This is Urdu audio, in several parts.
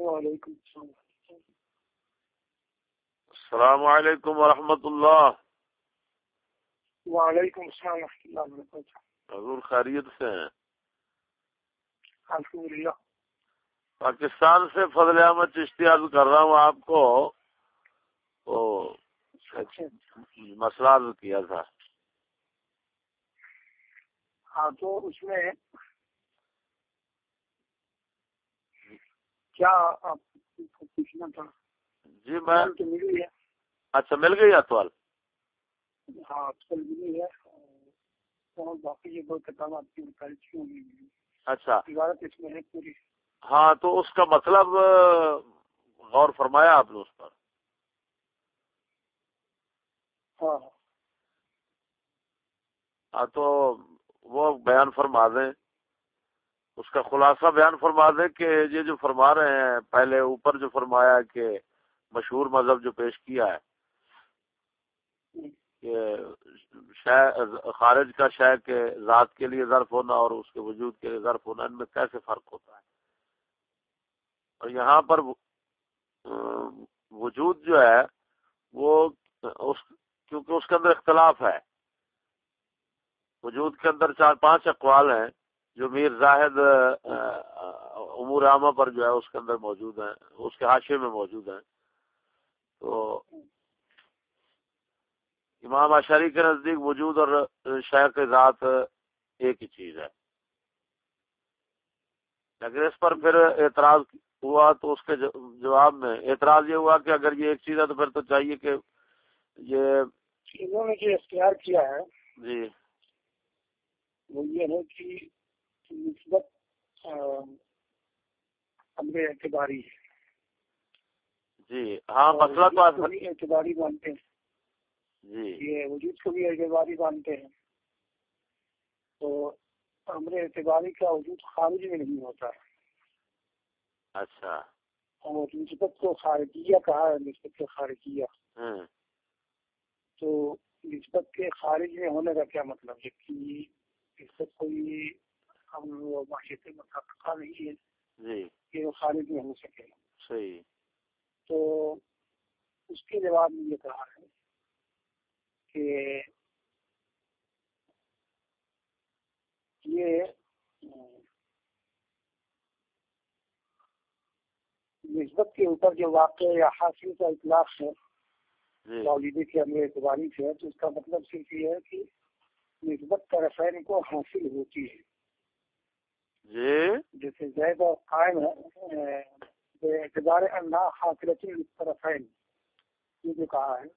وعلیکم السلام. السلام علیکم ورحمۃ اللہ. وعلیکم السلام ورحمۃ اللہ وبرکاتہ. حضور خیریت سے ہیں؟ الحمد للہ پاکستان سے فضل احمد چشتی عرض کر رہا ہوں آپ کو. اچھا۔ مسئلہ عرض کیا تھا۔ ہاں تو اس میں کیا آپ پوچھنا تھا؟ جی میں تو ملی ہے۔ اچھا مل گئی اتوال ہاں اتوال ملی ہے۔ اور باقی یہ بہت کتاب آپ کی کیوں نہیں ملی اچھا۔ عبارت اس میں ہے پوری۔ ہاں تو اس کا مطلب غور فرمایا آپ نے اس پر۔ ہاں۔ ہاں تو وہ بیان فرما دیں۔ اس کا خلاصہ بیان فرما دیں کہ یہ جو فرما رہے ہیں، پہلے اوپر جو فرمایا کہ مشہور مذہب جو پیش کیا ہے، کہ خارج کا شے کے ذات کے لیے ظرف ہونا اور اس کے وجود کے لیے ظرف ہونا، ان میں کیسے فرق ہوتا ہے؟ اور یہاں پر وجود جو ہے، وہ اس، کیونکہ اس کے اندر اختلاف ہے۔ وجود کے اندر چار پانچ اقوال ہیں۔ جو میر زاہد امور عامہ پر جو ہے اس کے اندر موجود ہیں اس کے حاشے میں موجود ہیں۔ تو امام اشاری کے نزدیک وجود اور شہر کے ذات ایک ہی چیز ہے۔ لیکن اس پر پھر اعتراض ہوا تو اس کے جواب میں اعتراض یہ ہوا کہ اگر یہ ایک چیز ہے تو پھر تو چاہیے کہ یہ انہوں نے جو اختیار کیا ہے جی۔ وہ یہ ہے کہ نسبت امر اعتباری ہے۔ جی ہاں مسئلہ تو اعتباری مانتے ہیں۔ جی۔ یہ وجود کو بھی اعتباری مانتے ہیں۔ تو امر اعتباری کا وجود خارج میں نہیں ہوتا۔ ہے اچھا۔ اور نسبت کو خارجیہ کہا ہے نسبت کے خارجیہ۔ تو نسبت کے خارج میں ہونے کا کیا مطلب ہے؟ کہ نسبت کوئی ہم نہیں ہے جی. کہ وہ خارج ہو سکے صحیح. تو اس کے جواب میں یہ کہا ہے کہ یہ نسبت کے اوپر جو واقع یا حاصل کا اطلاق ہے جی۔ کے اندر اعتباری سے ہے تو اس کا مطلب صرف یہ ہے کہ نسبت کا رسائن کو حاصل ہوتی ہے۔ جی؟ جیسے زید اور قائم ہے اعتبار اللہ حاصلت یہ جو کہا ہے۔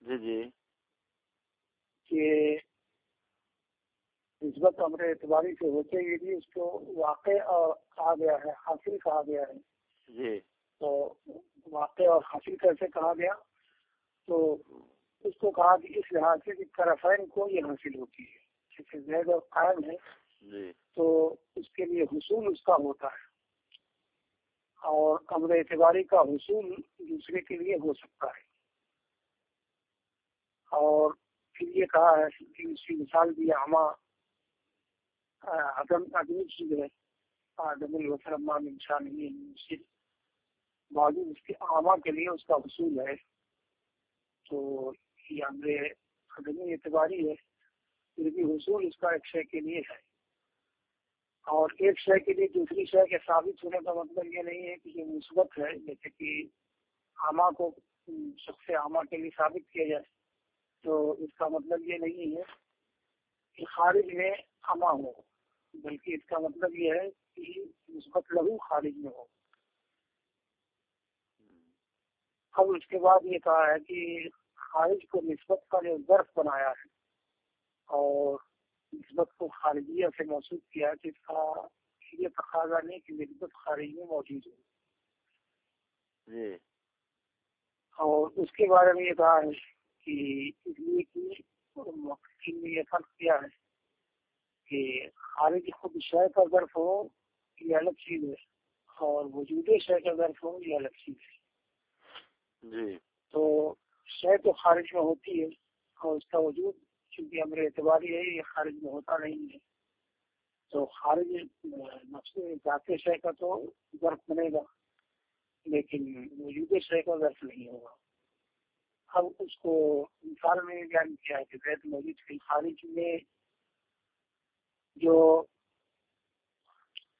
جی جی۔ کہ نسبت امر اعتباری سے ہوتے ہوئے بھی اس کو واقع اور کہا گیا ہے حاصل کہا گیا ہے۔ جی۔ تو واقع اور حاصل کیسے کہا گیا؟ تو اس کو کہا کہ اس لحاظ سے کہ طرفین کو یہ حاصل ہوتی ہے جیسے زید اور قائم ہے۔ جی۔ تو اس کے لیے حصول اس کا ہوتا ہے۔ اور امر اعتباری کا حصول دوسرے کے لیے ہو سکتا ہے۔ اور پھر یہ کہا ہے کہ اس کی مثال بھی ہما عدم عدمی چیز ہے۔ عدم الوسلم انسان ہی باوجود اس کے عامہ کے لیے اس کا حصول ہے۔ تو یہ ہمارے عدمی اعتباری ہے، پھر بھی حصول اس کا ایک شے کے لیے ہے۔ اور ایک شے کے لیے دوسری شے کے ثابت ہونے کا مطلب یہ نہیں ہے کہ یہ مثبت ہے، جیسے کہ عامہ کو شخص عامہ کے لیے ثابت کیا جائے، تو اس کا مطلب یہ نہیں ہے کہ خارج میں عامہ ہو، بلکہ اس کا مطلب یہ ہے کہ مثبت لہو خارج میں ہو۔ اب اس کے بعد یہ کہا ہے کہ خارج کو نسبت کا جو ظرف بنایا ہے اور نسبت کو خارجیہ سے محسوس کیا کہ اس کا یہ تقاضا نہیں کہ نسبت خارج میں موجود ہو۔ جی۔ اور اس کے بارے میں یہ کہا ہے کہ اس لیے کہ نے یہ فرق کیا ہے کہ خارج خود شے کا ظرف ہو یہ الگ چیز ہے اور وجود شے کا ظرف ہو یہ الگ چیز ہے۔ جی۔ تو شے تو خارج میں ہوتی ہے اور اس کا وجود چونکہ امر اعتباری ہے یہ خارج میں ہوتا نہیں ہے۔ تو خارج نفس ذات شے کا تو ضرف بنے گا لیکن وجود شے کا ظرف نہیں ہوگا۔ اب اس کو مثال میں بیان کیا ہے کہ زید موجود فی خارج میں جو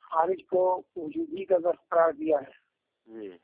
خارج کو وجودی کا ظرف قرار دیا ہے۔ جی۔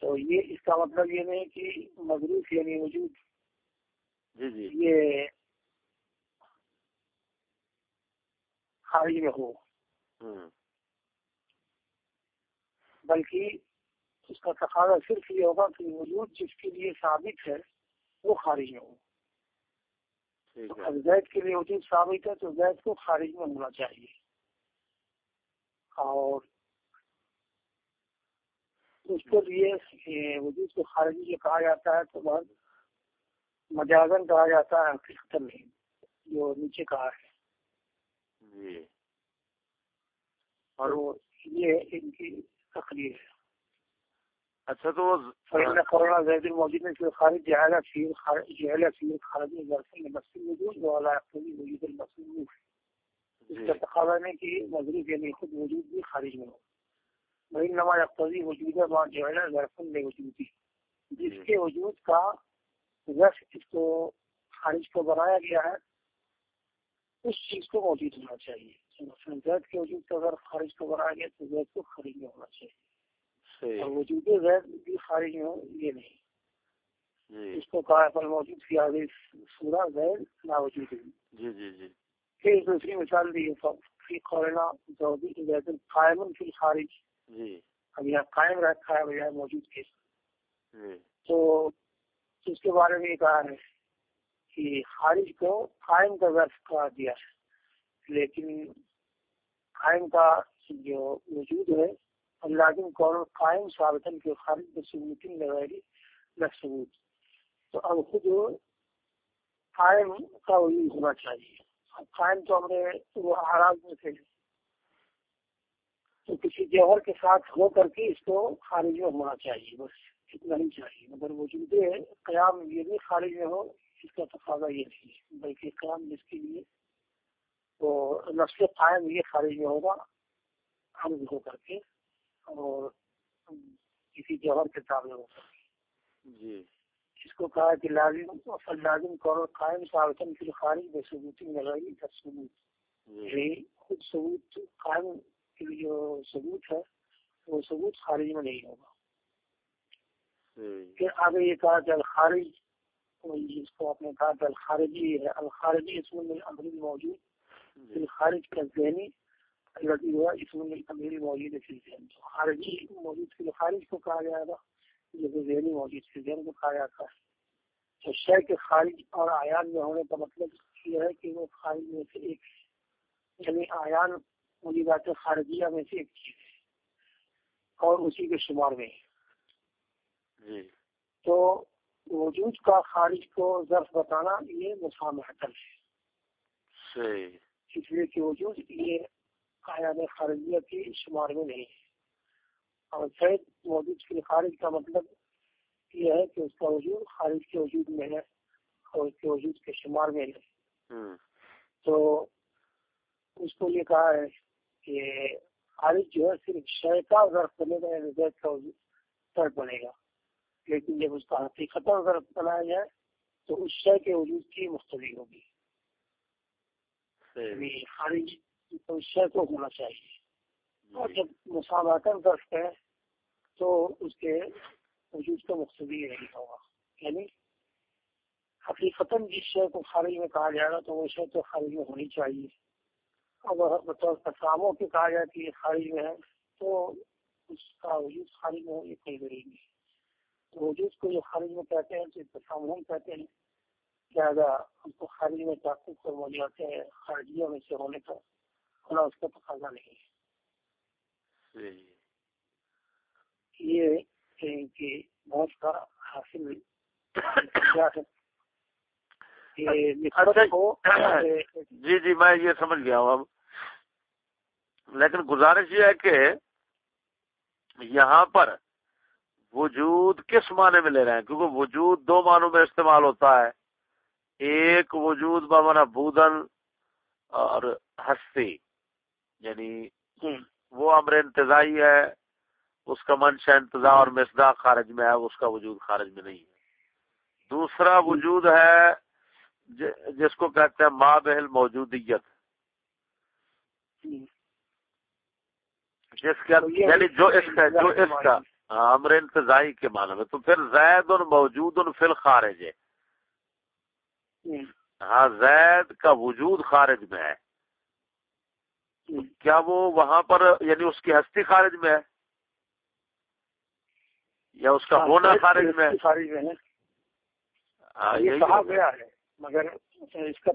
تو یہ اس کا مطلب یہ نہیں کہ مضروف یعنی وجود۔ جی جی۔ یہ خارج میں ہو بلکہ اس کا تقاضا صرف یہ ہوگا کہ وجود جس کے لیے ثابت ہے وہ خارج میں ہو زید کے لیے وجود ثابت ہے تو زید کو خارج میں ہونا چاہیے۔ اور اس کے لیے وجود کو خارجی جو کہا جاتا ہے تو بہت مجازن کہا جاتا ہے حقیقت نہیں جو نیچے کہا ہے۔ جی۔ اور وہ یہ ان کی تقریر ہے۔ اچھا تو قرنا زيد الموجود في الخارج ظرفا لنفس الوجود ولا يقتضي وجود المصروف اس جی۔ کا تقاضا نہیں کہ مضروف یعنی خود وجود بھی خارج میں ہو۔ وإنما يقتضي وجود ما جعل ظرفا لوجوده۔ جس کے وجود کا ظرف اس کو خارج کو بنایا گیا ہے اس چیز کو موجود ہونا چاہیے۔ زید کے وجود کا ظرف خارج کو بنایا گیا تو زید کو خارج میں ہونا چاہیے۔ اور وجود زید بھی خارج میں ہو یہ نہیں۔ جی۔ اس کو کہا ہے موجود فی آگے سورہ زید لا وجود ہے۔ جی جی جی۔ پھر دوسری مثال دی ہے فی قولنا زودی زید قائم فی الخارج۔ جی۔ اب یہاں قائم رکھا ہے بجائے موجود کے تو اس کے بارے میں یہ کہا ہے کہ خارج کو قائم کا ظرف قرار دیا ہے، لیکن قائم کا جو وجود ہے لازم قول قائم ثابتن کے خارج بثبوت لغیر لثبوت تو اب خود قائم کا وجود ہونا چاہیے۔ اب قائم تو ہم نے وہ آراز میں تھے۔ تو کسی جوہر کے ساتھ ہو کر کے اس کو خارج میں ہونا چاہیے، بس۔ اتنا ہی چاہیے۔ مگر وجود قیام یہ بھی خارج میں ہو اس کا تقاضا یہ نہیں ہے۔ بلکہ قیام جس کے لیے تو نسل قائم یہ خارج میں ہوگا حمد ہو کر کے اور کسی جوہر کے تابع ہو کر کے جی۔ اس کو کہا کہ لازم اصل لازم قول قائم ثابتن فی الخارج بے ثبوتی لگائی کا ثبوت۔ جی۔ یعنی خود ثبوت قائم کے لیے جو ثبوت ہے وہ ثبوت خارج میں نہیں ہوگا۔ پھر آگے یہ کہا کہ الخارج جس کو آپ نے کہا کہ الخارجی ہے، الخارجی اس میں موجود فی الخارج کا ذہنی الذي هو اسم الامیر موجود فی الذہن۔ تو خارجی موجود، فی الخارج کو کہا جائے گا جو ذہنی موجود، فی الذہن کو کہا جاتا ہے تو شے کے خارج اور آیان میں ہونے کا مطلب یہ ہے کہ وہ خارج میں سے ایک یعنی آیان موجودات خارجیہ میں سے ایک چیز ہے اور اسی کے شمار میں ہے۔ تو وجود کا خارج کو ظرف بتانا یہ مسامحتن ہے۔ صحیح۔ اس لیے کہ وجود یہ آیان خارجیہ کے شمار میں نہیں ہے۔ اور شاید موجود کے خارج کا مطلب یہ ہے کہ اس کا وجود خارج کے وجود میں ہے اور اس کے وجود کے شمار میں ہے۔ تو اس کو یہ کہا ہے کہ خارج جو ہے صرف شے کا ظرف بنے گا یعنی زید کا وجود ظرف بنے گا۔ لیکن جب اس کا حقیقت ظرف بنایا جائے تو اس شے کے وجود کی مختلف ہوگی۔ یعنی خارج تو اس شے کو ہونا چاہیے۔ اور جی جب مساماتن ظرف ہے تو اس کے وجود کا یہ نہیں ہوگا۔ یعنی حقیقت جس شے کو خارج میں کہا جائے گا تو وہ شے تو خارج میں ہونی چاہیے۔ اگر بطور تساموں کی کہا کہ یہ خارج میں ہے تو اس کا وجود خارج میں ہو یہ کئی ضروری نہیں تو وجود کو جو خارج میں کہتے ہیں تو تساموں کہتے ہیں۔ لہٰذا ہم کو خارج میں تعقب موجود ہیں خارجیوں میں سے ہونے کا ہونا اس کا تقاضا نہیں ہے۔ صحیح یہ کہ بہت کا حاصل کیا ہے۔ نسبت کو جی جی میں یہ سمجھ گیا ہوں اب۔ لیکن گزارش یہ ہے کہ یہاں پر وجود کس معنی میں لے رہے ہیں؟ کیونکہ وجود دو معنوں میں استعمال ہوتا ہے۔ ایک وجود بمانا بودن اور ہستی یعنی وہ امر انتظائی ہے اس کا منشا انتظا اور مصدا خارج میں ہے اس کا وجود خارج میں نہیں ہے۔ دوسرا وجود ہے جس کو کہتے ہیں ماں بہل موجودیت۔ جس کا یعنی جو اس کا جو اس کا امر انتظائی کے معنی میں تو پھر زید ان موجود ان فل خارج ہے۔ ہاں زید کا وجود خارج میں ہے۔ کیا وہ وہاں پر یعنی اس کی ہستی خارج میں ہے؟ یا اس کا ہاں، ہونا خارج میں ہے؟ ہاں، ہے مگر اس کا